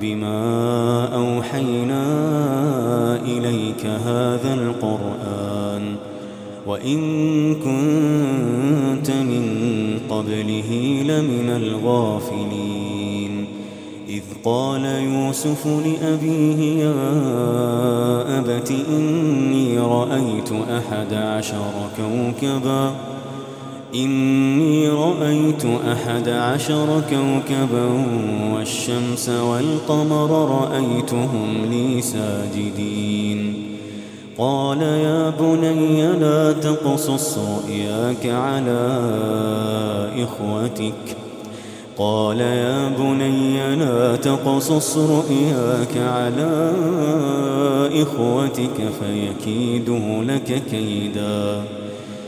بما أوحينا إليك هذا القرآن وإن كنت من قبله لمن الغافلين. إذ قال يوسف لأبيه يا أبت إني رأيت أحد عشر كوكباً إني رأيت أحد عشر كوكبا والشمس والقمر رأيتهم لي ساجدين. قال يا بني لا تقصص رؤياك على إخوتك. قال يا بني لا تقصص رؤياك على إخوتك فيكيدوا لك كيداً.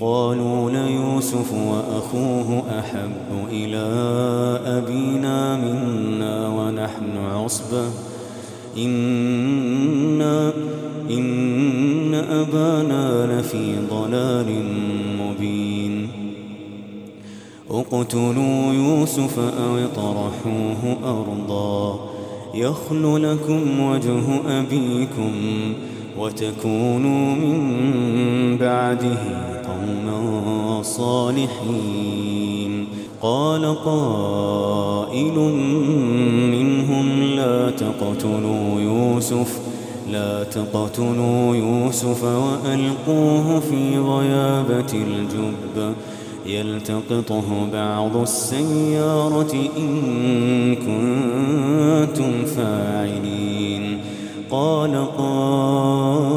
قالوا ليوسف وأخوه أحب إلى أبينا منا ونحن عصبة. إنا إن أبانا لفي ضلال مبين. اقتلوا يوسف أو اطرحوه أرضا. يخل لكم وجه أبيكم وتكونوا من بعده. قوما صالحين قال قائل منهم لا تقتلوا يوسف لا تقتلوا يوسف وألقوه في غيابة الجب يلتقطه بعض السيارة إن كنتم فاعلين قال قائل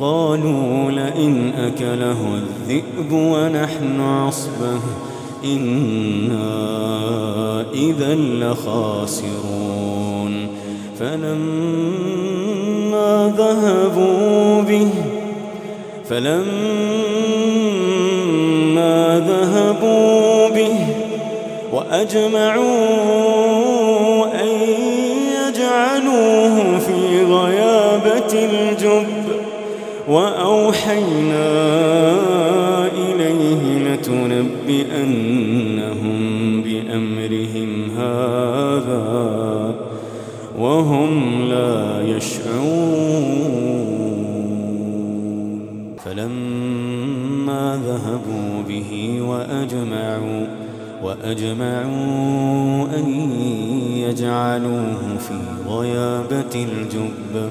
قالوا لئن أكله الذئب ونحن عصبه إنا إذا لخاسرون. فلما ذهبوا به فلما ذهبوا به وأجمعوا وأوحينا إليه لتنبئنهم بأمرهم هذا وهم لا يشعرون. فلما ذهبوا به وأجمعوا وأجمعوا أن يجعلوه في غيابة الجب.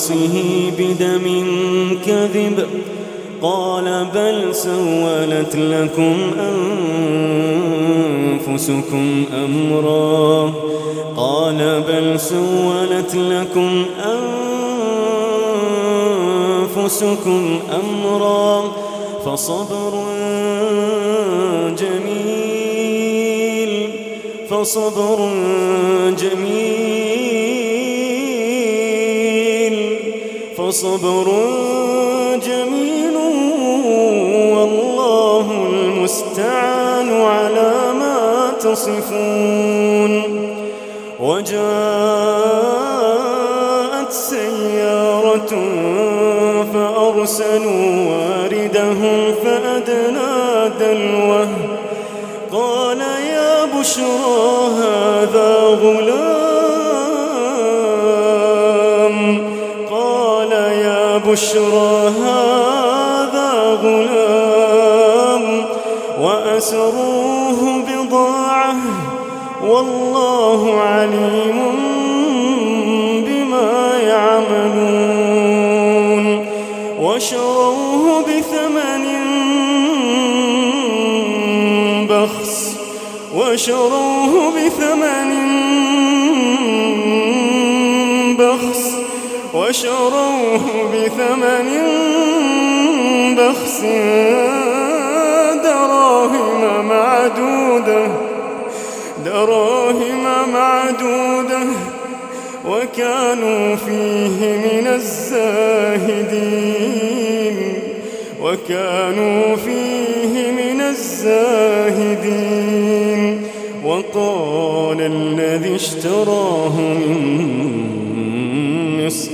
قميصه بدم كذب قال بل سولت لكم أنفسكم أمرا قال بل سولت لكم أنفسكم أمرا فصبر جميل فصبر جميل فصبر جميل والله المستعان على ما تصفون وجاءت سيارة فأرسلوا واردهم فأدنى دلوه قال يا بشرى هذا غلام بشرى هذا غلام وأسروه بضاعة والله عليم بما يعملون وشروه بثمن بخس وشروه بثمن وشروه بثمن بخس دراهم معدودة دراهم معدودة وكانوا فيه من الزاهدين وكانوا فيه من الزاهدين. وقال الذي اشتراه من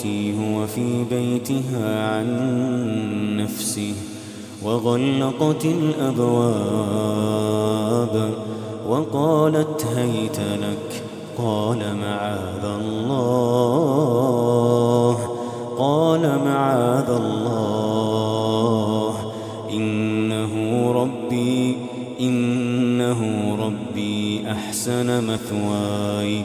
التي هو في بيتها عن نفسه وغلقت الأبواب وقالت هيت لك قال معاذ الله قال معاذ الله إنه ربي إنه ربي أحسن مثواي.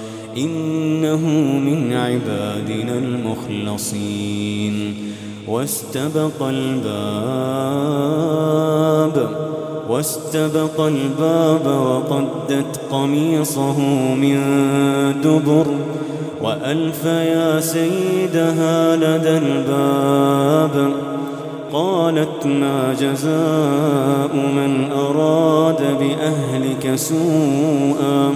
إنه من عبادنا المخلصين. واستبق الباب واستبق الباب وقدت قميصه من دبر وألف يا سيدها لدى الباب. قالت ما جزاء من أراد بأهلك سوءا؟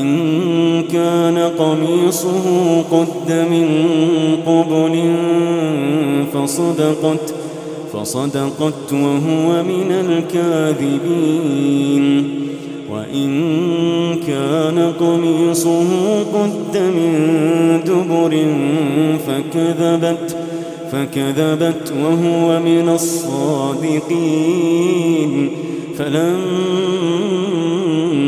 إن كان قميصه قد من قبل فصدقت فصدقت وهو من الكاذبين. وإن كان قميصه قد من دبر فكذبت فكذبت وهو من الصادقين. فلما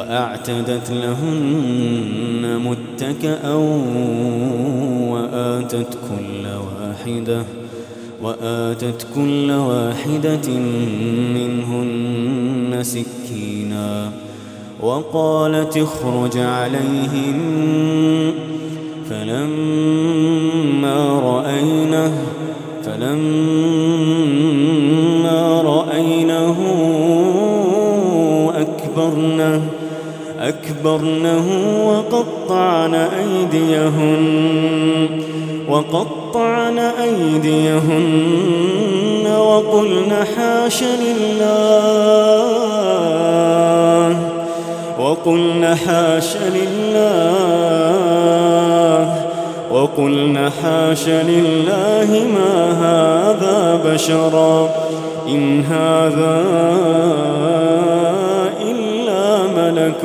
وأعتدت لهن متكأ وآتت كل واحدة وآتت كل واحدة منهن سكينا. وقالت اخرج عليهم فلما رأينه فلما رأينه أكبرنه وقطعن أيديهن وقطعن أيديهن وقلن حاش لله وقلن حاش لله وقلن حاش لله ما هذا بشرا إن هذا ملك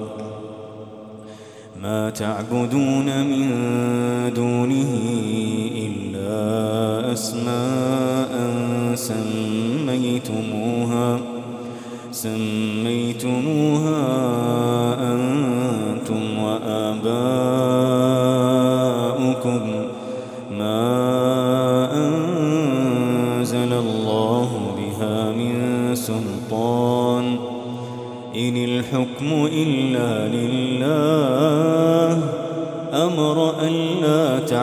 ما تعبدون من دونه إلا أسماء سميتموها سميتموها أنتم وآباؤكم. ما أنزل الله بها من سلطان إن الحكم إلا لله.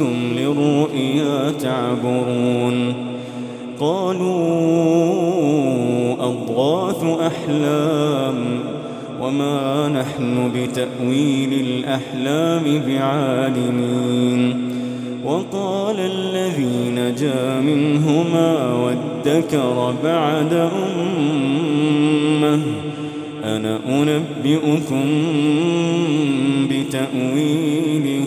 كنتم للرؤيا تعبرون قالوا أضغاث أحلام وما نحن بتأويل الأحلام بعالمين وقال الذي نجا منهما وادكر بعد أمة أنا أنبئكم بتأويله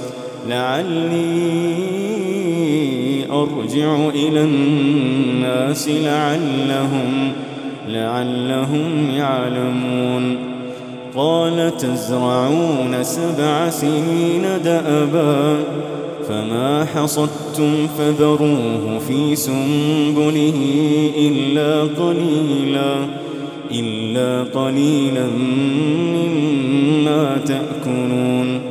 لعلي أرجع إلى الناس لعلهم لعلهم يعلمون. قال تزرعون سبع سنين دأبا فما حصدتم فذروه في سنبله إلا قليلا إلا قليلا مما تأكلون.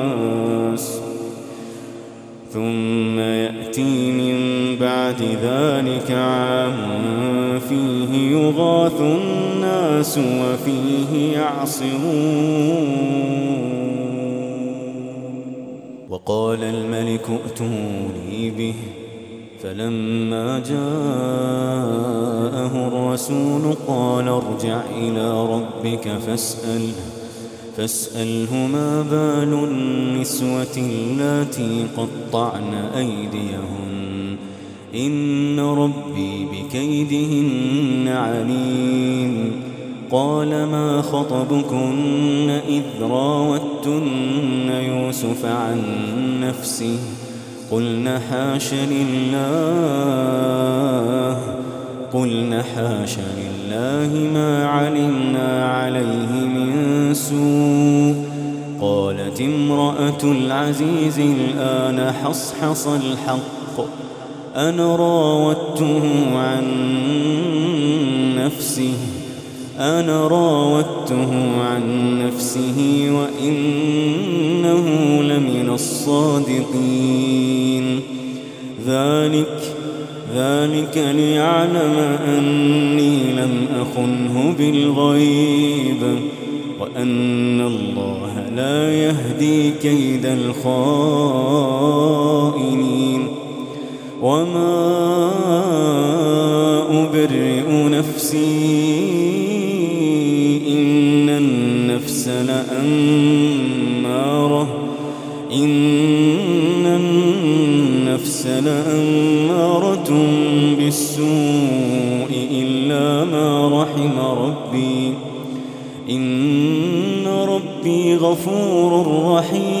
ذلك عام فيه يغاث الناس وفيه يعصرون. وقال الملك ائتوني به. فلما جاءه الرسول قال ارجع إلى ربك فاسأله فاسأله ما بال النسوة اللاتي قطعن أيديهن. إن ربي بكيدهن عليم. قال ما خطبكن إذ راوتن يوسف عن نفسه؟ قلن حاش لله. قلن حاش لله ما علمنا عليه من سوء. قالت امرأة العزيز الآن حصحص الحق. أنا راودته عن نفسه أنا راودته عن نفسه وإنه لمن الصادقين. ذلك ذلك ليعلم أني لم أخنه بالغيب وأن الله لا يهدي كيد الخائنين. وما أبرئ نفسي إن النفس لأمارة إن النفس لأمارة بالسوء إلا ما رحم ربي إن ربي غفور رحيم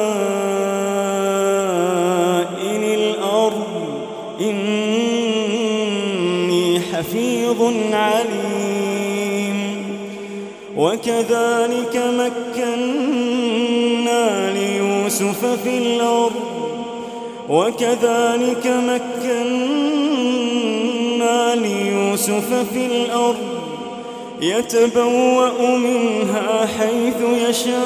حفيظ عليم. وكذلك مكنا ليوسف في الأرض. وكذلك مكنا ليوسف في الأرض. يتبوأ منها حيث يشاء.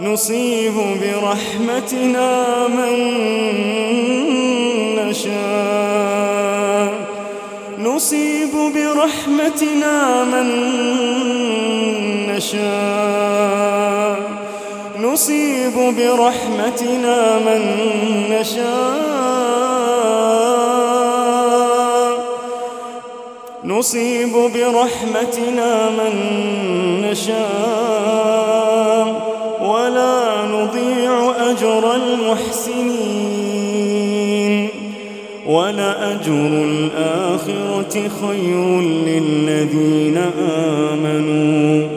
نصيب برحمتنا من نشاء. نصيب برحمتنا من نشاء. نصيب برحمتنا من نشاء. نصيب برحمتنا من نشاء. ولا نضيع أجر المحسنين. ولأجر الآخرة خير للذين آمنوا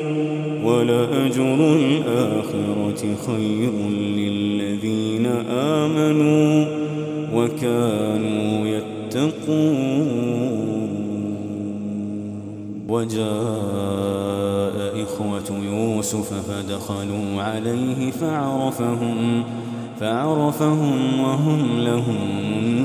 ولأجر الآخرة خير للذين آمنوا وكانوا يتقون. وجاء إخوة يوسف فدخلوا عليه فعرفهم فعرفهم وهم له منكرون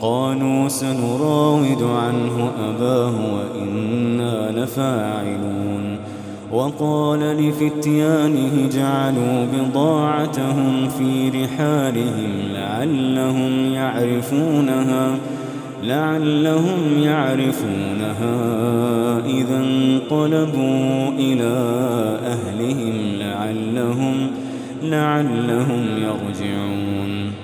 قالوا سنراود عنه أباه وإنا لفاعلون. وقال لفتيانه جعلوا بضاعتهم في رحالهم لعلهم يعرفونها لعلهم يعرفونها إذا انقلبوا إلى أهلهم لعلهم لعلهم يرجعون.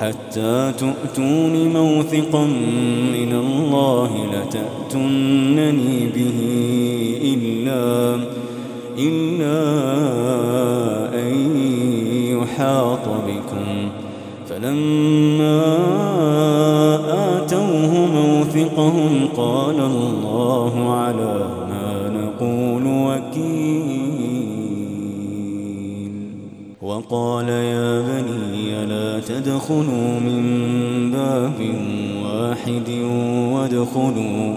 حتى تؤتون موثقا من الله لتأتنني به إلا إلا أن يحاط بكم. فلما آتوه موثقهم قال الله على ما نقول وكيل. وقال يا بني تدخلوا من باب واحد وادخلوا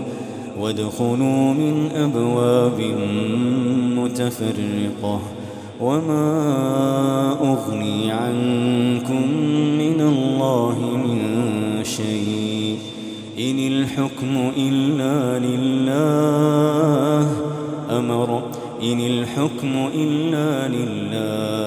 وادخلوا من أبواب متفرقة. وما أغني عنكم من الله من شيء إن الحكم إلا لله. أمر إن الحكم إلا لله.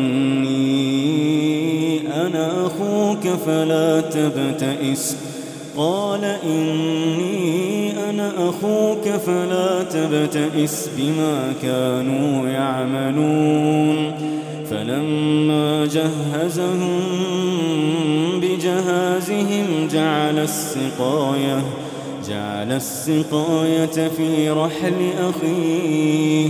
فلا تبتئس. قال إني أنا أخوك فلا تبتئس بما كانوا يعملون. فلما جهزهم بجهازهم جعل السقاية جعل السقاية في رحل أخيه.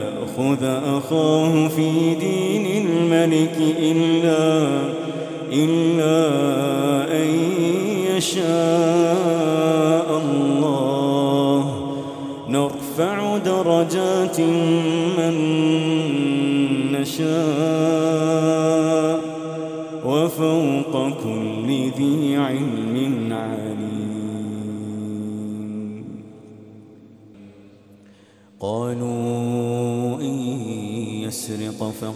ليأخذ أخاه في دين الملك إلا إلا أن يشاء الله. نرفع درجات من نشاء.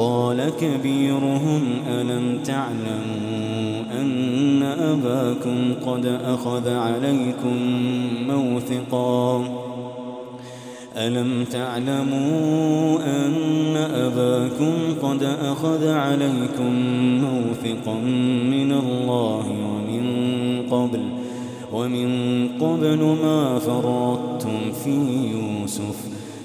قال كبيرهم ألم تعلموا أن أباكم قد أخذ عليكم موثقا ألم تعلموا أن أباكم قد أخذ عليكم موثقا من الله ومن قبل ومن قبل ما فرطتم في يوسف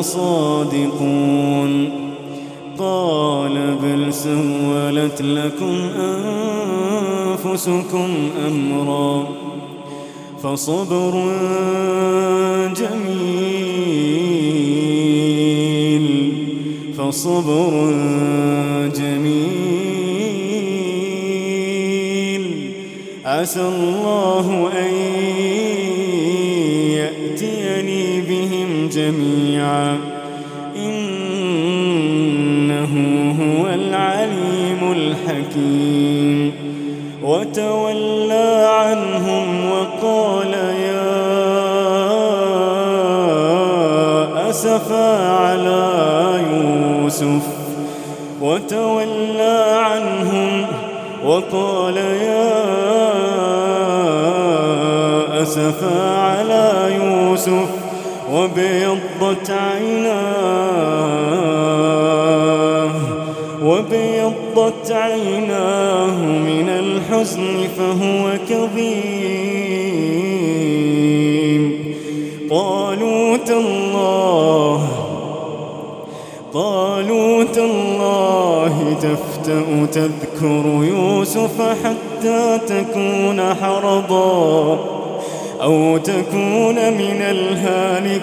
لصادقون قال بل سولت لكم أنفسكم أمرا. فصبر جميل. فصبر جميل. عسى الله أن جميعا. إن هو العليم الحكيم. وتولى عنهم وقال يا أسفا على يوسف. وتولى عنهم وقال يا أسفا على يوسف. وبيضت عيناه وبيضت عيناه من الحزن فهو كظيم. قالوا تالله قالوا تالله تفتأ تذكر يوسف حتى تكون حرضا. أو تكون من الهالكين.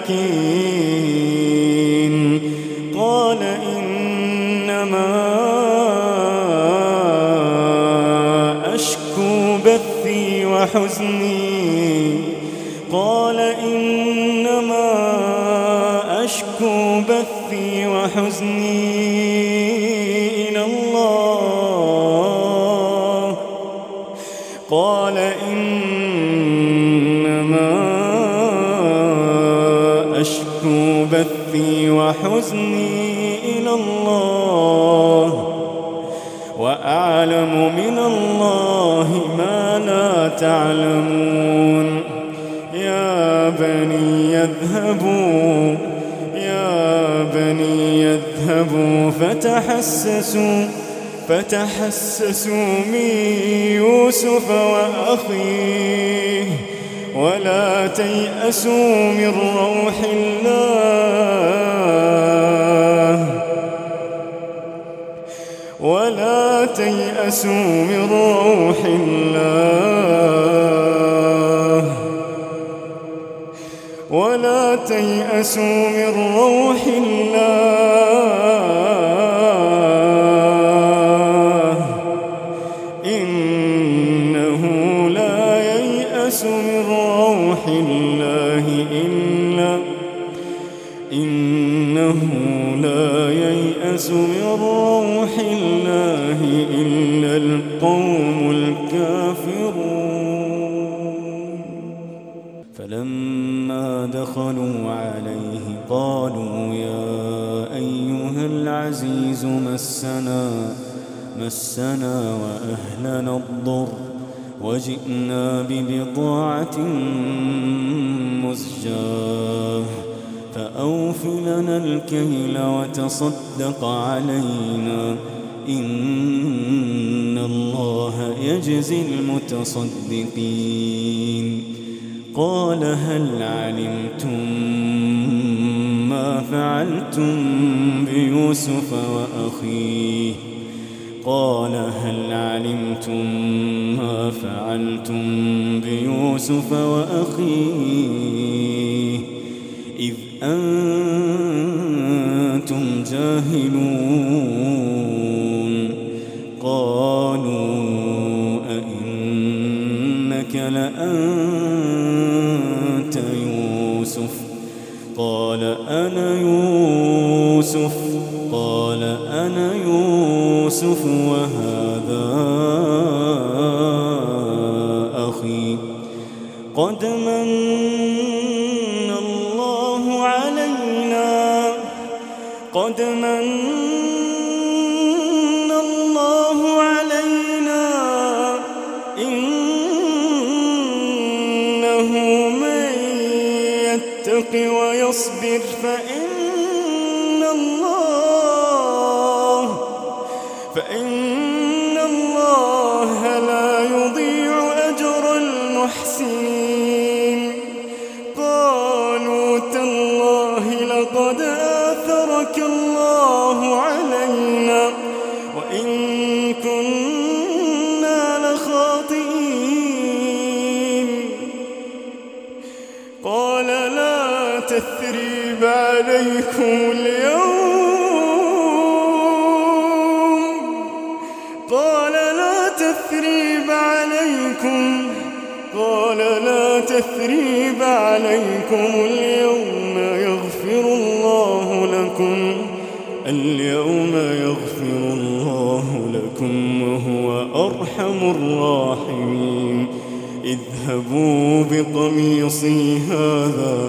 قال إنما أشكو بثي وحزني. قال إنما أشكو بثي وحزني. وحزني إلى الله وأعلم من الله ما لا تعلمون. يا بني يذهبوا يا بني يذهبوا فتحسسوا فتحسسوا من يوسف وأخيه. ولا تيأسوا من روح الله. ولا تيأسوا من روح الله. ولا تيأسوا من روح الله. مسنا مسنا وأهلنا الضر وجئنا ببضاعة مزجاة. فأوف لنا الكيل وتصدق علينا. إن الله يجزي المتصدقين. قال هل علمتم فعلتم بيوسف وأخيه؟ قال هل علمتم ما فعلتم بيوسف وأخيه؟ إذ أنتم جاهلون. قال أنا يوسف قال أنا يوسف وهذا أخي. قد من الله علينا قد من عليكم اليوم. قال لا تثريب عليكم. قال لا تثريب عليكم اليوم يغفر الله لكم. اليوم يغفر الله أرحم الراحمين. اذهبوا بقميصي هذا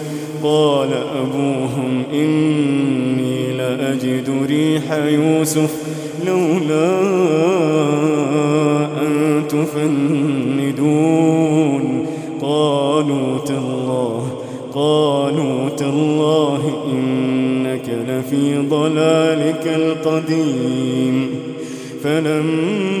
قال أبوهم إني لأجد ريح يوسف لولا أن تفندون. قالوا تالله قالوا تالله إنك لفي ضلالك القديم. فلما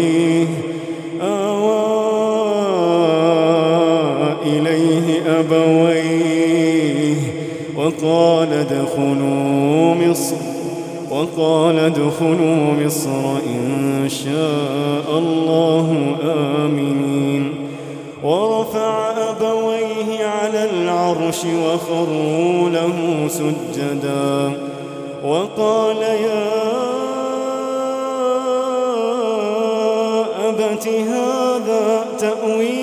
وقال ادخلوا مصر وقال ادخلوا مصر إن شاء الله آمنين. ورفع أبويه على العرش وخروا له سجدا. وقال يا أبت هذا تأويل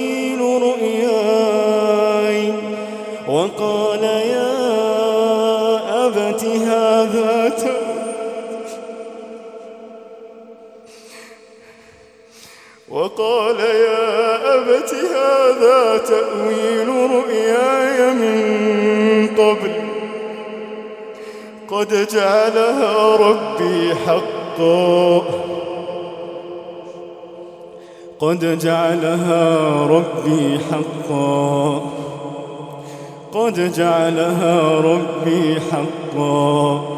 وقال يا أبت هذا تأويل رؤياي من قبل. قد جعلها ربي حقا. قد جعلها ربي حقا. قد جعلها ربي حقا.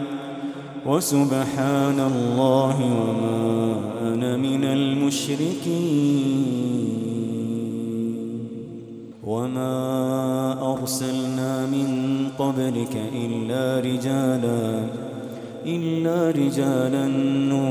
وسبحان الله وما أنا من المشركين. وما أرسلنا من قبلك إلا رجالا إلا رجالا نوحي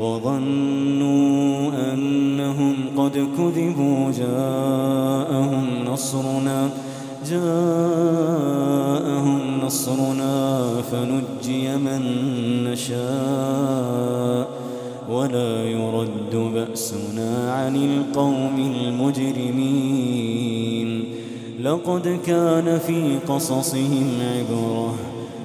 وظنوا أنهم قد كذبوا جاءهم نصرنا جاءهم نصرنا فنجي من نشاء ولا يرد بأسنا عن القوم المجرمين. لقد كان في قصصهم عبرة